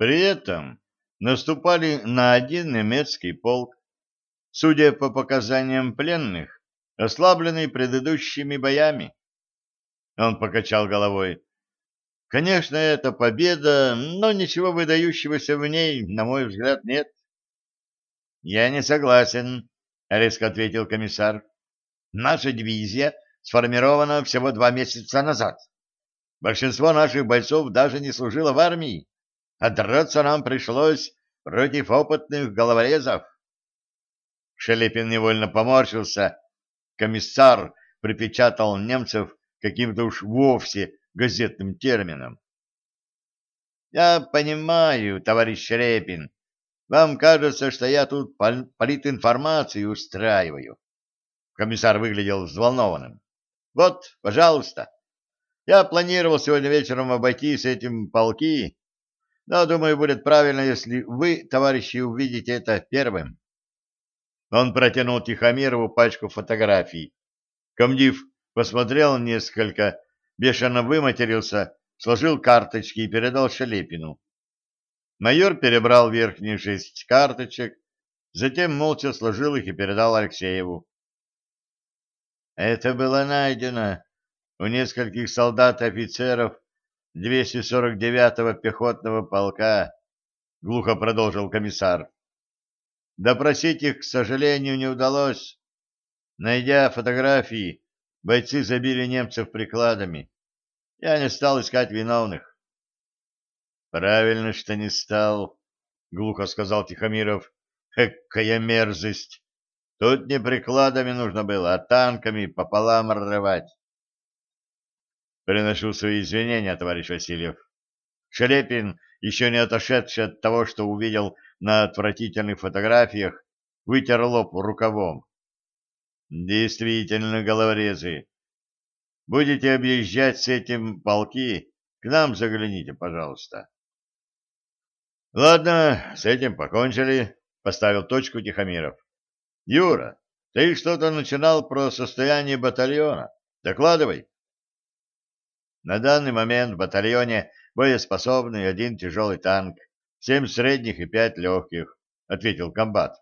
При этом наступали на один немецкий полк, судя по показаниям пленных, ослабленный предыдущими боями. Он покачал головой. Конечно, это победа, но ничего выдающегося в ней, на мой взгляд, нет. Я не согласен, резко ответил комиссар. Наша дивизия сформирована всего два месяца назад. Большинство наших бойцов даже не служило в армии, а драться нам пришлось против опытных головорезов. Шелепин невольно поморщился. Комиссар припечатал немцев каким-то уж вовсе газетным термином. «Я понимаю, товарищ Шелепин, вам кажется, что я тут политинформацию устраиваю». Комиссар выглядел взволнованным. «Вот, пожалуйста, я планировал сегодня вечером обойти с этим полки, но, думаю, будет правильно, если вы, товарищи, увидите это первым». Он протянул Тихомирову пачку фотографий. Комдив посмотрел несколько, бешено выматерился, сложил карточки и передал Шелепину. Майор перебрал верхние шесть карточек, затем молча сложил их и передал Алексееву. Это было найдено у нескольких солдат и офицеров 249-го пехотного полка, глухо продолжил комиссар. Допросить их, к сожалению, не удалось. Найдя фотографии, бойцы забили немцев прикладами. Я не стал искать виновных. Правильно, что не стал, глухо сказал Тихомиров. Какая мерзость! Тут не прикладами нужно было, а танками пополам рвать. Приношу свои извинения, товарищ Васильев. Шелепин, еще не отошедший от того, что увидел на отвратительных фотографиях, вытер лоб рукавом. Действительно, головорезы. Будете объезжать с этим полки, к нам загляните, пожалуйста. Ладно, с этим покончили, поставил точку Тихомиров. Юра, ты что-то начинал про состояние батальона. Докладывай. На данный момент в батальоне боеспособный один тяжелый танк, семь средних и пять легких, — ответил комбат.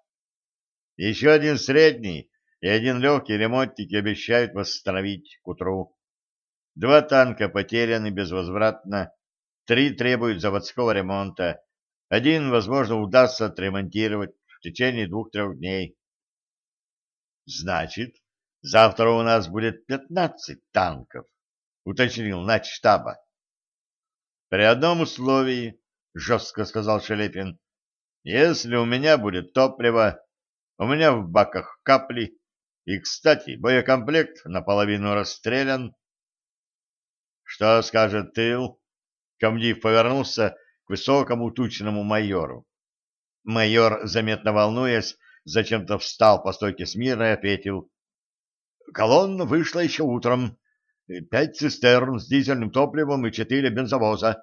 Еще один средний и один легкий ремонтники обещают восстановить к утру. Два танка потеряны безвозвратно, три требуют заводского ремонта, один, возможно, удастся отремонтировать в течение двух-трех дней. Значит, завтра у нас будет пятнадцать танков, уточнил начштаба. При одном условии, жестко сказал Шелепин, если у меня будет топливо, у меня в баках капли, и, кстати, боекомплект наполовину расстрелян. Что скажет тыл? Комдив повернулся к высокому тучному майору. Майор, заметно волнуясь, зачем-то встал по стойке смирно и ответил. Колонна вышла еще утром. Пять цистерн с дизельным топливом и четыре бензовоза.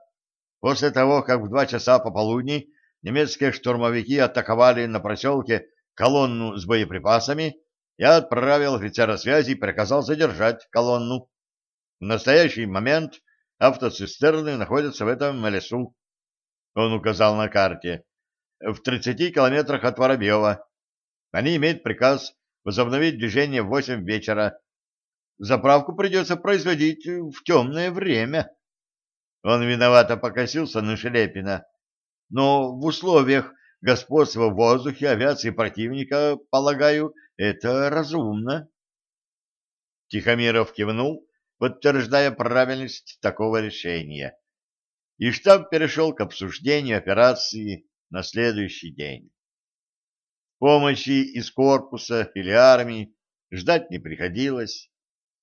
После того, как в два часа пополудни немецкие штурмовики атаковали на проселке колонну с боеприпасами, я отправил офицера связи и приказал задержать колонну. В настоящий момент автоцистерны находятся в этом лесу. Он указал на карте. В 30 километрах от Воробьева. Они имеют приказ возобновить движение в 8 вечера. Заправку придется производить в темное время. Он виновато покосился на Шелепина. Но в условиях господства в воздухе авиации противника, полагаю, это разумно. Тихомиров кивнул, подтверждая правильность такого решения. И штаб перешел к обсуждению операции на следующий день. Помощи из корпуса или армии ждать не приходилось.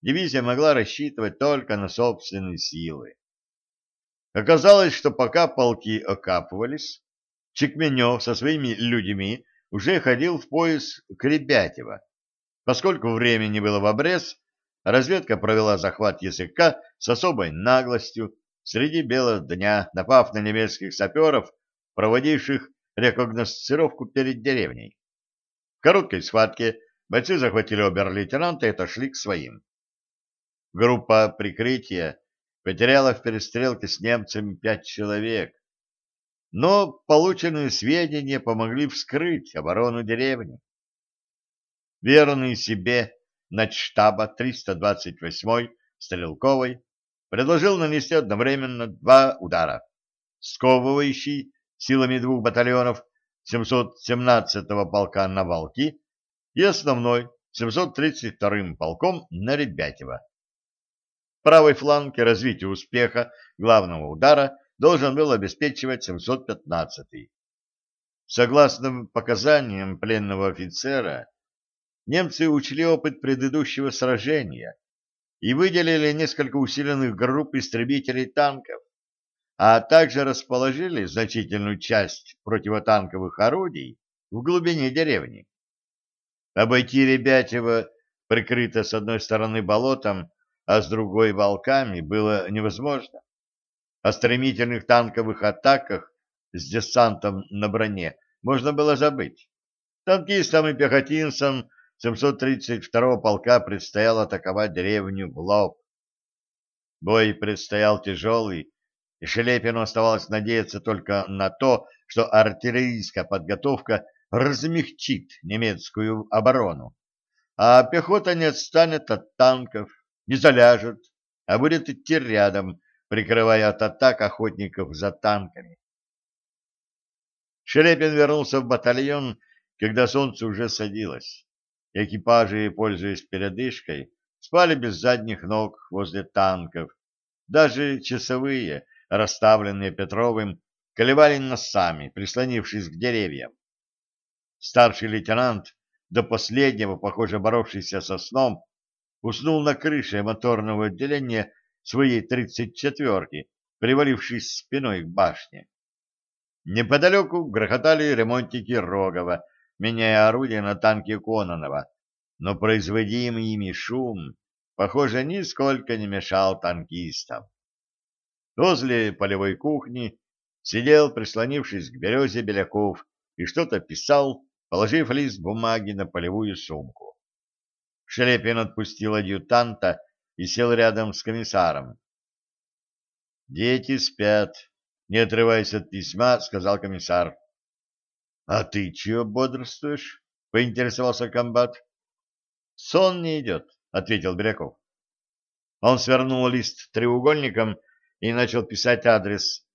Дивизия могла рассчитывать только на собственные силы. Оказалось, что пока полки окапывались, Чекменев со своими людьми уже ходил в пояс к. Поскольку времени было в обрез, разведка провела захват языка с особой наглостью среди бела дня, напав на немецких саперов, проводивших рекогносцировку перед деревней. В короткой схватке бойцы захватили обер-лейтенанта и отошли к своим. Группа прикрытия потеряла в перестрелке с немцами пять человек. но полученные сведения помогли вскрыть оборону деревни. Верный себе начштаба 328-й стрелковой предложил нанести одновременно два удара, сковывающий силами двух батальонов 717-го полка на Волки и основной 732-м полком на Ребятево. Правый фланг развитие успеха главного удара должен был обеспечивать 715-й. Согласно показаниям пленного офицера, немцы учли опыт предыдущего сражения и выделили несколько усиленных групп истребителей танков, а также расположили значительную часть противотанковых орудий в глубине деревни. Обойти Ребятево, прикрыто с одной стороны болотом, а с другой волками, было невозможно. О стремительных танковых атаках с десантом на броне можно было забыть. Танкистам и пехотинцам 732-го полка предстояло атаковать деревню в лоб. Бой предстоял тяжелый, и Шелепину оставалось надеяться только на то, что артиллерийская подготовка размягчит немецкую оборону, а пехота не отстанет от танков, не заляжет, а будет идти рядом, прикрывая от атак охотников за танками. Шелепин вернулся в батальон, когда солнце уже садилось. Экипажи, пользуясь передышкой, спали без задних ног возле танков. Даже часовые, расставленные Петровым, колебали носами, прислонившись к деревьям. Старший лейтенант, до последнего, похоже, боровшийся со сном, уснул на крыше моторного отделения своей тридцать четверки, привалившись спиной к башне. Неподалеку грохотали ремонтники Рогова, меняя орудие на танке Кононова, но производимый ими шум, похоже, нисколько не мешал танкистам. Возле полевой кухни сидел, прислонившись к березе Беляков, и что-то писал, положив лист бумаги на полевую сумку. Шелепин отпустил адъютанта и сел рядом с комиссаром. «Дети спят», — не отрываясь от письма, сказал комиссар. — А ты чего бодрствуешь? — поинтересовался комбат. — Сон не идет, — ответил Бряков. Он свернул лист треугольником и начал писать адрес.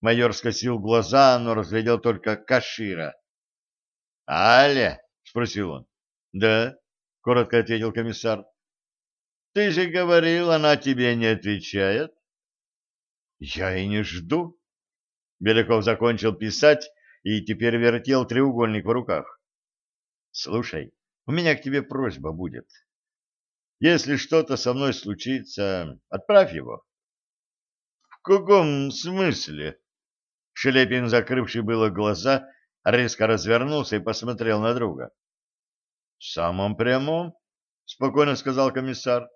Майор скосил глаза, но разглядел только Кашира. — Аля? — спросил он. — Да, — коротко ответил комиссар. — Ты же говорил, она тебе не отвечает. — Я и не жду. Беляков закончил писать и теперь вертел треугольник в руках. «Слушай, у меня к тебе просьба будет. Если что-то со мной случится, отправь его». «В каком смысле?» Шелепин, закрывший было глаза, резко развернулся и посмотрел на друга. «В самом прямом», — спокойно сказал комиссар.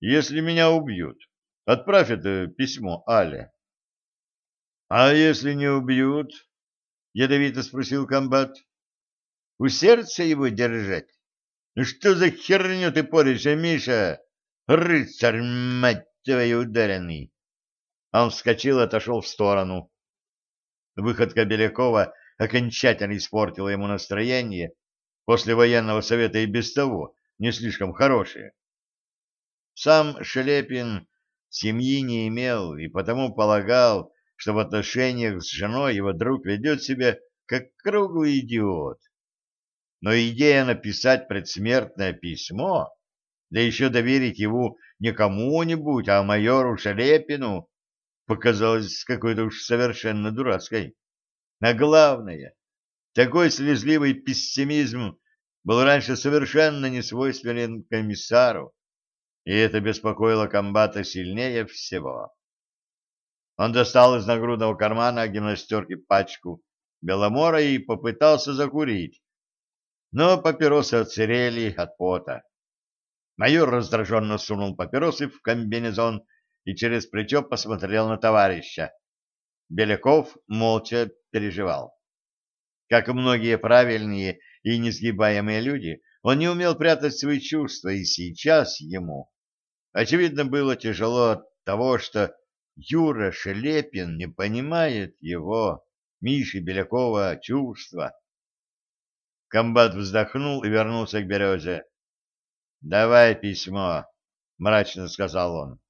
«Если меня убьют, отправь это письмо Але». «А если не убьют?» ядовито спросил комбат. У сердца его держать? Ну что за херню ты поришь, Миша? Рыцарь, мать твою, ударенный. Он вскочил и отошел в сторону. Выходка Белякова окончательно испортила ему настроение, после военного совета и без того не слишком хорошее. Сам Шелепин семьи не имел и потому полагал, что в отношениях с женой его друг ведет себя как круглый идиот. Но идея написать предсмертное письмо, да еще доверить его не кому-нибудь, а майору Шелепину, показалась какой-то уж совершенно дурацкой. А главное, такой слезливый пессимизм был раньше совершенно не свойственен комиссару, и это беспокоило комбата сильнее всего. Он достал из нагрудного кармана гимнастерки пачку беломора и попытался закурить, но папиросы отсырели от пота. Майор раздраженно сунул папиросы в комбинезон и через плечо посмотрел на товарища. Беляков молча переживал. Как и многие правильные и несгибаемые люди, он не умел прятать свои чувства, и сейчас ему, очевидно, было тяжело от того, что Юра Шелепин не понимает его. Миши Белякова чувства. Комбат вздохнул и вернулся к березе. — Давай письмо, — мрачно сказал он.